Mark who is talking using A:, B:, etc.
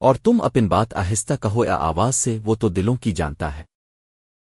A: اور تم اپن بات آہستہ کہو یا آواز سے وہ تو دلوں کی جانتا ہے۔